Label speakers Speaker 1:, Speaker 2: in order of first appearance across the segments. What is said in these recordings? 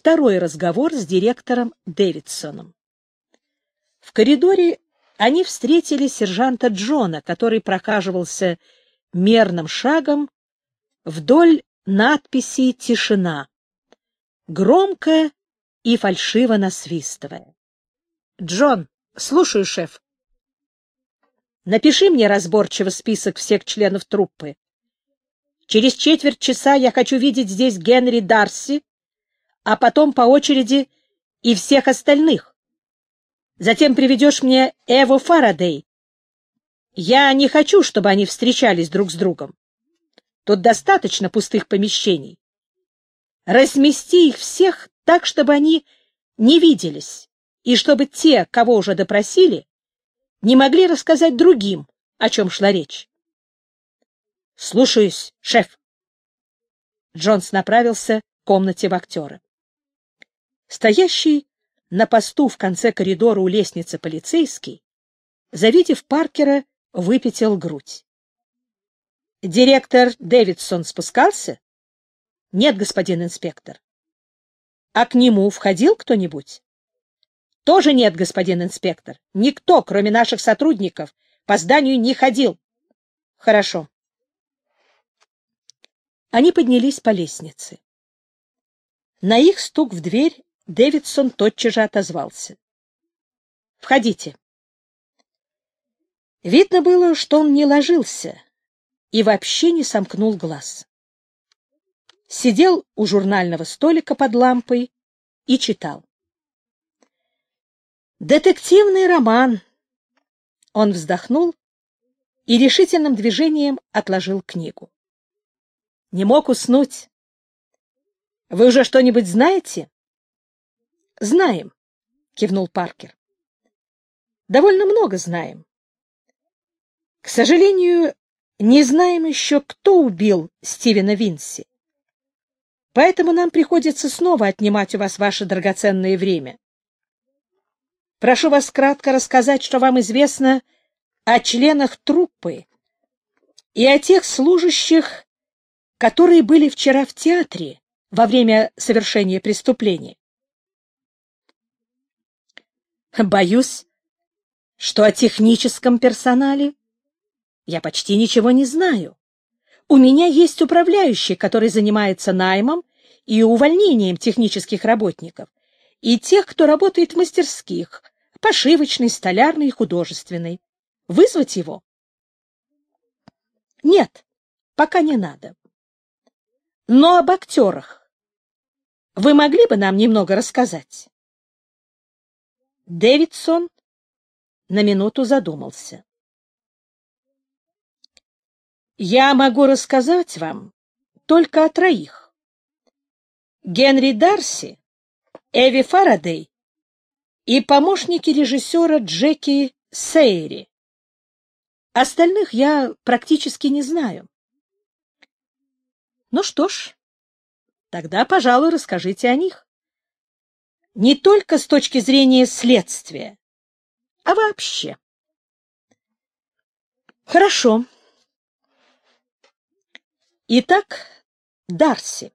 Speaker 1: второй разговор с директором Дэвидсоном. В коридоре они встретили сержанта Джона, который прокаживался мерным шагом вдоль надписи «Тишина», громко и фальшиво насвистывая. «Джон, слушаю, шеф. Напиши мне разборчиво список всех членов труппы. Через четверть часа я хочу видеть здесь Генри Дарси, а потом по очереди и всех остальных. Затем приведешь мне Эву Фарадей. Я не хочу, чтобы они встречались друг с другом. Тут достаточно пустых помещений. Размести их всех так, чтобы они не виделись, и чтобы те, кого уже допросили, не могли рассказать другим, о чем шла речь. «Слушаюсь, шеф!» Джонс направился к комнате вахтера. Стоящий на посту в конце коридора у лестницы полицейский, завидев Паркера, выпятил грудь. «Директор Дэвидсон спускался?» «Нет, господин инспектор». «А к нему входил кто-нибудь?» «Тоже нет, господин инспектор. Никто, кроме наших сотрудников, по зданию не ходил». «Хорошо». Они поднялись по лестнице. На их стук в дверь Дэвидсон тотчас же отозвался. «Входите». Видно было, что он не ложился и вообще не сомкнул глаз. Сидел у журнального столика под лампой и читал. «Детективный роман!» Он вздохнул и решительным движением отложил книгу. «Не мог уснуть. Вы уже что-нибудь знаете?» Знаем, кивнул Паркер. Довольно много знаем. К сожалению, не знаем еще, кто убил Стивена Винси. Поэтому нам приходится снова отнимать у вас ваше драгоценное время. Прошу вас кратко рассказать, что вам известно о членах труппы и о тех служащих, которые были вчера в театре во время совершения преступления. Боюсь, что о техническом персонале я почти ничего не знаю. У меня есть управляющий, который занимается наймом и увольнением технических работников и тех, кто работает в мастерских, пошивочной, столярной и художественной. Вызвать его? Нет, пока не надо. Но об актерах. Вы могли бы нам немного рассказать? Дэвидсон на минуту задумался. «Я могу рассказать вам только о троих. Генри Дарси, Эви Фарадей и помощники режиссера Джеки Сейри. Остальных я практически не знаю. Ну что ж, тогда, пожалуй, расскажите о них не только с точки зрения следствия, а вообще. Хорошо. Итак, Дарси.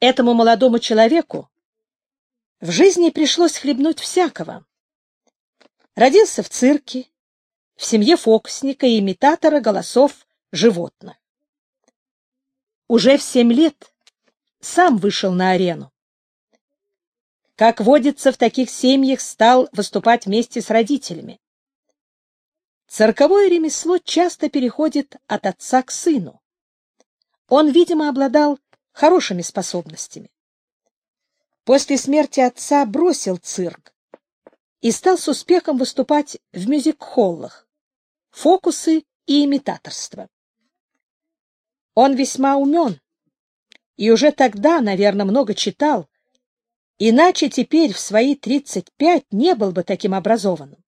Speaker 1: Этому молодому человеку в жизни пришлось хлебнуть всякого. Родился в цирке, в семье фокусника и имитатора голосов животных. Уже в семь лет сам вышел на арену как водится в таких семьях, стал выступать вместе с родителями. Цирковое ремесло часто переходит от отца к сыну. Он, видимо, обладал хорошими способностями. После смерти отца бросил цирк и стал с успехом выступать в мюзик-холлах, фокусы и имитаторство. Он весьма умен и уже тогда, наверное, много читал, Иначе теперь в свои 35 не был бы таким образованным.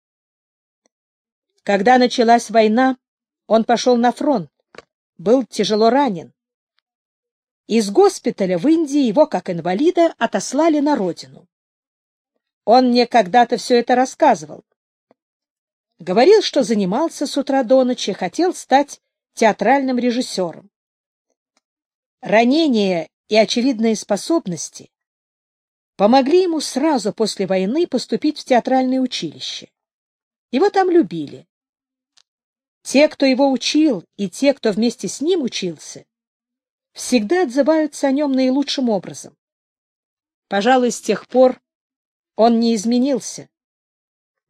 Speaker 1: Когда началась война, он пошел на фронт, был тяжело ранен. Из госпиталя в Индии его, как инвалида, отослали на родину. Он мне когда-то все это рассказывал. Говорил, что занимался с утра до ночи, хотел стать театральным режиссером. Ранение и очевидные способности помогли ему сразу после войны поступить в театральное училище. Его там любили. Те, кто его учил, и те, кто вместе с ним учился, всегда отзываются о нем наилучшим образом. Пожалуй, с тех пор он не изменился.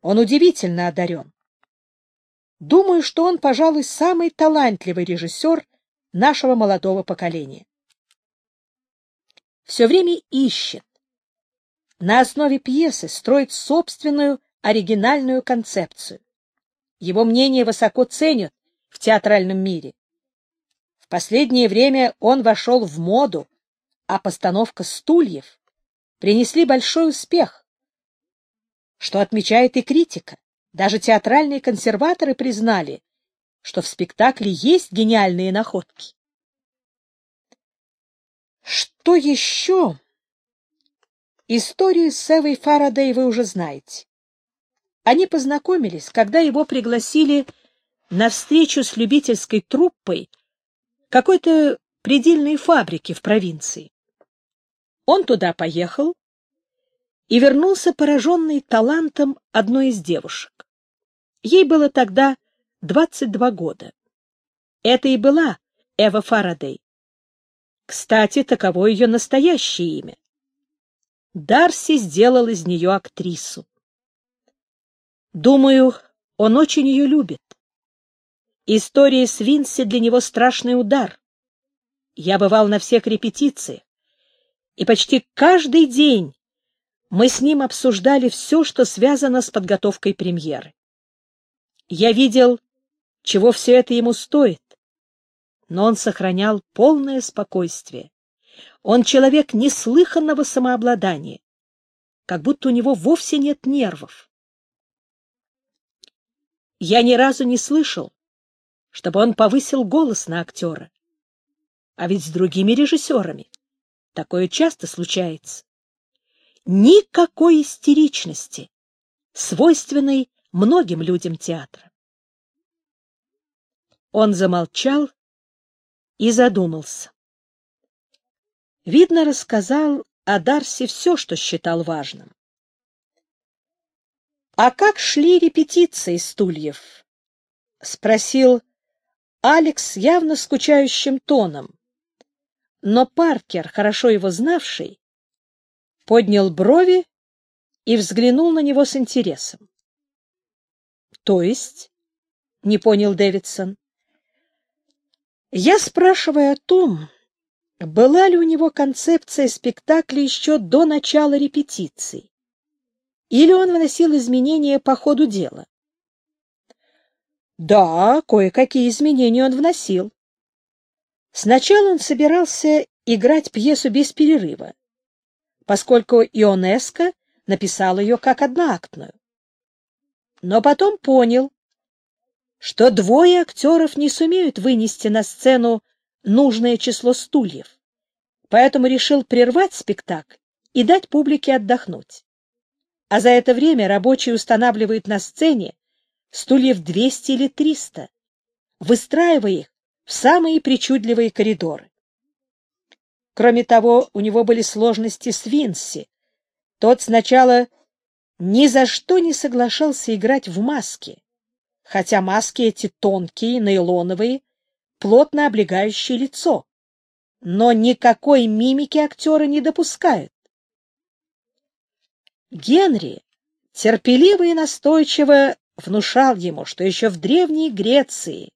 Speaker 1: Он удивительно одарен. Думаю, что он, пожалуй, самый талантливый режиссер нашего молодого поколения. Все время ищет, на основе пьесы строит собственную оригинальную концепцию. Его мнение высоко ценят в театральном мире. В последнее время он вошел в моду, а постановка «Стульев» принесли большой успех, что отмечает и критика. Даже театральные консерваторы признали, что в спектакле есть гениальные находки. Что еще Историю с Эвой Фарадей вы уже знаете. Они познакомились, когда его пригласили на встречу с любительской труппой какой-то предельной фабрики в провинции. Он туда поехал и вернулся пораженный талантом одной из девушек. Ей было тогда 22 года. Это и была Эва Фарадей. Кстати, таково ее настоящее имя. Дарси сделал из нее актрису. Думаю, он очень ее любит. История с Винси для него страшный удар. Я бывал на всех репетициях, и почти каждый день мы с ним обсуждали все, что связано с подготовкой премьеры. Я видел, чего все это ему стоит, но он сохранял полное спокойствие. Он человек неслыханного самообладания, как будто у него вовсе нет нервов. Я ни разу не слышал, чтобы он повысил голос на актера. А ведь с другими режиссерами такое часто случается. Никакой истеричности, свойственной многим людям театра. Он замолчал и задумался. Видно, рассказал о Дарсе все, что считал важным. «А как шли репетиции стульев?» — спросил Алекс явно скучающим тоном. Но Паркер, хорошо его знавший, поднял брови и взглянул на него с интересом. «То есть?» — не понял Дэвидсон. «Я спрашиваю о том, была ли у него концепция спектакля еще до начала репетиций? Или он вносил изменения по ходу дела? Да, кое-какие изменения он вносил. Сначала он собирался играть пьесу без перерыва, поскольку Ионеско написал ее как одноактную. Но потом понял, что двое актеров не сумеют вынести на сцену нужное число стульев, поэтому решил прервать спектакль и дать публике отдохнуть. А за это время рабочие устанавливают на сцене стульев 200 или 300, выстраивая их в самые причудливые коридоры. Кроме того, у него были сложности с Винси. Тот сначала ни за что не соглашался играть в маски, хотя маски эти тонкие, нейлоновые, плотно облегающее лицо, но никакой мимики актера не допускает. Генри терпеливо и настойчиво внушал ему, что еще в Древней Греции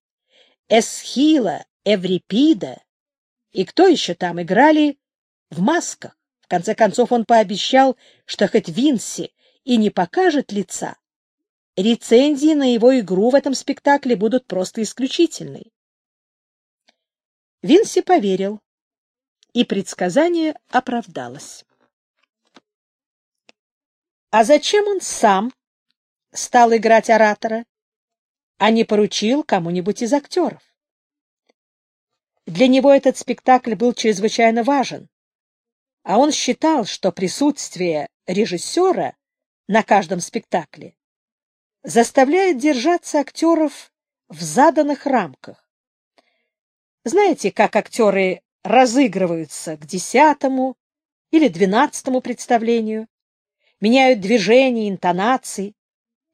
Speaker 1: Эсхила, Эврипида и кто еще там играли в масках. В конце концов он пообещал, что хоть Винси и не покажет лица, рецензии на его игру в этом спектакле будут просто исключительные. Вин поверил, и предсказание оправдалось. А зачем он сам стал играть оратора, а не поручил кому-нибудь из актеров? Для него этот спектакль был чрезвычайно важен, а он считал, что присутствие режиссера на каждом спектакле заставляет держаться актеров в заданных рамках. Знаете, как актеры разыгрываются к десятому или двенадцатому представлению, меняют движения, интонации.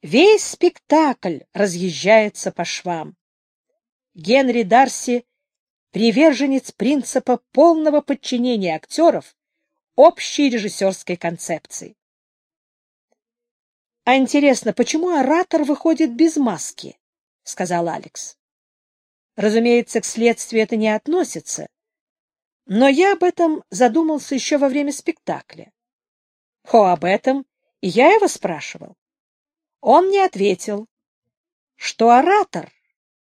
Speaker 1: Весь спектакль разъезжается по швам. Генри Дарси — приверженец принципа полного подчинения актеров общей режиссерской концепции. «А интересно, почему оратор выходит без маски?» — сказал Алекс. Разумеется, к следствию это не относится, но я об этом задумался еще во время спектакля. Хо об этом, и я его спрашивал. Он мне ответил, что оратор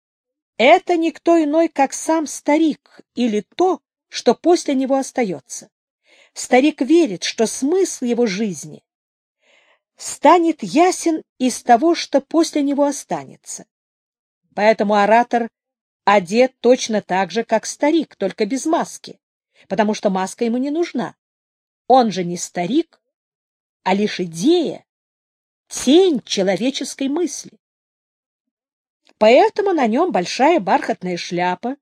Speaker 1: — это никто иной, как сам старик или то, что после него остается. Старик верит, что смысл его жизни станет ясен из того, что после него останется. Поэтому оратор одет точно так же, как старик, только без маски, потому что маска ему не нужна. Он же не старик, а лишь идея, тень человеческой мысли. Поэтому на нем большая бархатная шляпа,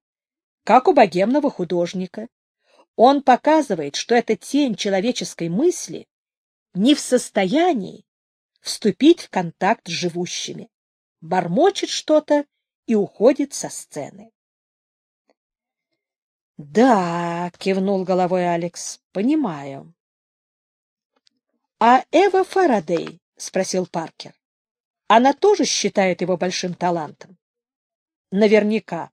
Speaker 1: как у богемного художника. Он показывает, что эта тень человеческой мысли не в состоянии вступить в контакт с живущими. Бормочет что-то и уходит со сцены. «Да», — кивнул головой Алекс, — «понимаю». «А Эва Фарадей?» — спросил Паркер. «Она тоже считает его большим талантом?» «Наверняка.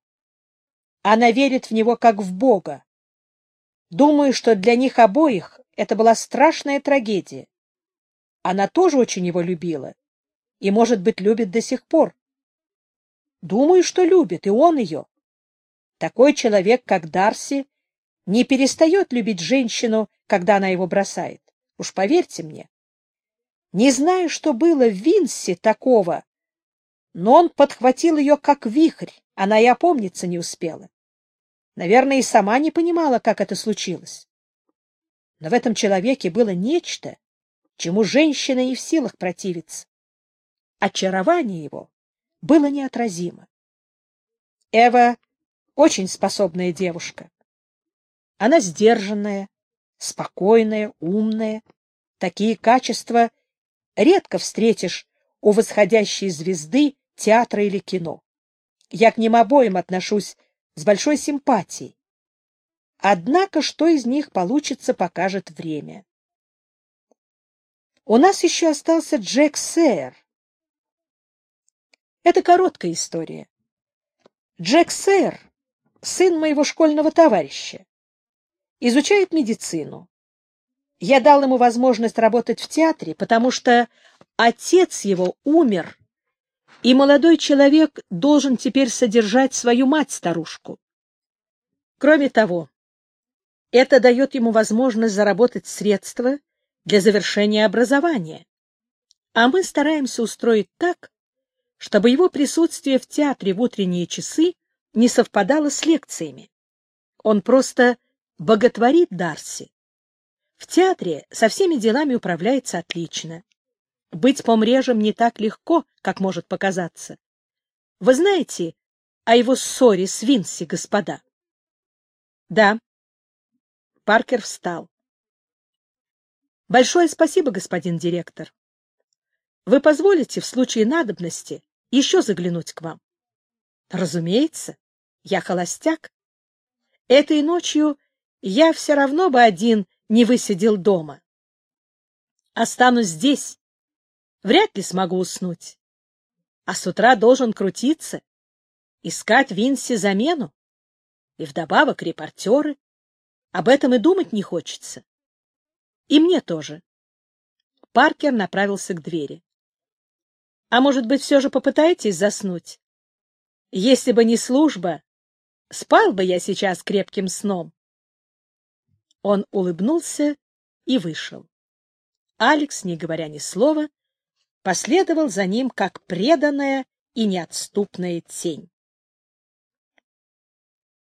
Speaker 1: Она верит в него как в Бога. Думаю, что для них обоих это была страшная трагедия. Она тоже очень его любила и, может быть, любит до сих пор. Думаю, что любит, и он ее. Такой человек, как Дарси, не перестает любить женщину, когда она его бросает. Уж поверьте мне. Не знаю, что было в Винсе такого, но он подхватил ее как вихрь, она и опомниться не успела. Наверное, и сама не понимала, как это случилось. Но в этом человеке было нечто, чему женщина не в силах противиться. Очарование его было неотразимо. Эва очень способная девушка. Она сдержанная, спокойная, умная. Такие качества редко встретишь у восходящей звезды театра или кино. Я к ним обоим отношусь с большой симпатией. Однако, что из них получится, покажет время. У нас еще остался Джек Сейер. Это короткая история. Джек Сэр, сын моего школьного товарища, изучает медицину. Я дал ему возможность работать в театре, потому что отец его умер, и молодой человек должен теперь содержать свою мать-старушку. Кроме того, это дает ему возможность заработать средства для завершения образования. А мы стараемся устроить так, чтобы его присутствие в театре в утренние часы не совпадало с лекциями. Он просто боготворит Дарси. В театре со всеми делами управляется отлично. Быть помрежем не так легко, как может показаться. Вы знаете о его ссоре с Винси, господа? Да. Паркер встал. Большое спасибо, господин директор. Вы позволите в случае надобности еще заглянуть к вам? Разумеется, я холостяк. Этой ночью я все равно бы один не высидел дома. Останусь здесь. Вряд ли смогу уснуть. А с утра должен крутиться, искать Винси замену. И вдобавок репортеры. Об этом и думать не хочется. И мне тоже. Паркер направился к двери. — А может быть, все же попытаетесь заснуть? Если бы не служба, спал бы я сейчас крепким сном. Он улыбнулся и вышел. Алекс, не говоря ни слова, последовал за ним как преданная и неотступная тень.